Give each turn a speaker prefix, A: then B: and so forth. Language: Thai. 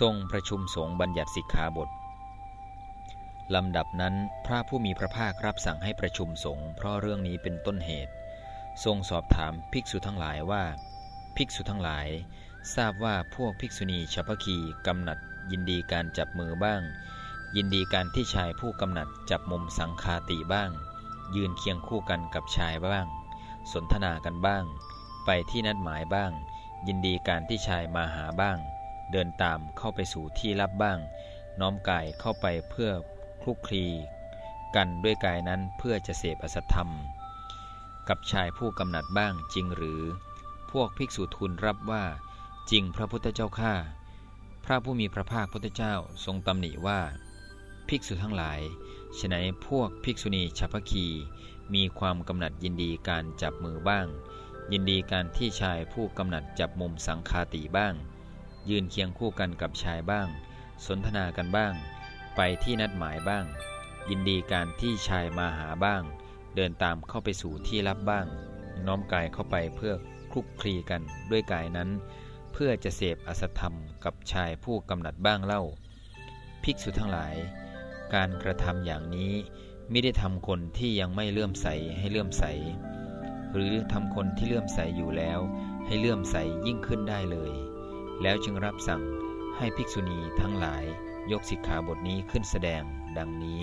A: ทรงประชุมสงฆ์บัญญัติสิกขาบทลำดับนั้นพระผู้มีพระภาครับสั่งให้ประชุมสงฆ์เพราะเรื่องนี้เป็นต้นเหตุ ทรงสอบถามภิกษุทั้งหลายว่า ภิกษุทั้งหลาย ทราบว่าพวกภิกษุณีชาวพคีกำหนัดยินดีการจับมือบ้าง ยินดีการที่ชายผู้กำหนัดจับมุมสังคาติบ้าง ยืนเคียงคู่กันกับชายบ้าง สนทนากันบ้าง ไปที่นัดหมายบ้าง ยินดีการที่ชายมาหาบ้าง เดินตามเข้าไปสู่ที่ลับบ้าง น้อมกายเข้าไปเพื่อคลุกคลีกันด้วยกายนั้นเพื่อจะเสพอสัตธรรม กับชายผู้กำหนัดบ้างจริงหรือ พวกภิกษุทูลรับว่า จริงพระพุทธเจ้าข้าพระผู้มีพระภาคพุทธเจ้าทรงตำหนิว่า ภิกษุทั้งหลายฉนัยพวกภิกษุณีฉัพพคี มีความกำหนัดยินดีการจับมือบ้าง ยินดีการที่ชายผู้กำหนัดจับมุมสังคาติบ้าง ยืนเคียงคู่กันกับชายบ้าง สนทนากันบ้าง ไปที่นัดหมายบ้าง ยินดีการที่ชายมาหาบ้าง เดินตามเข้าไปสู่ที่ลับบ้าง น้อมกายเข้าไปเพื่อคลุกคลีกันด้วยกายนั้น เพื่อจะเสพอสธรรมกับชายผู้กำหนัดบ้างเล่า ภิกษุทั้งหลาย การกระทำอย่างนี้ไม่ได้ทำคนที่ยังไม่เลื่อมใสให้เลื่อมใส หรือทำคนที่เลื่อมใสอยู่แล้ว ให้เลื่อมใสยิ่งขึ้นได้เลย แล้วจึงรับสั่งให้ภิกษุณีทั้งหลายยกสิกขาบทนี้ขึ้นแสดงดังนี้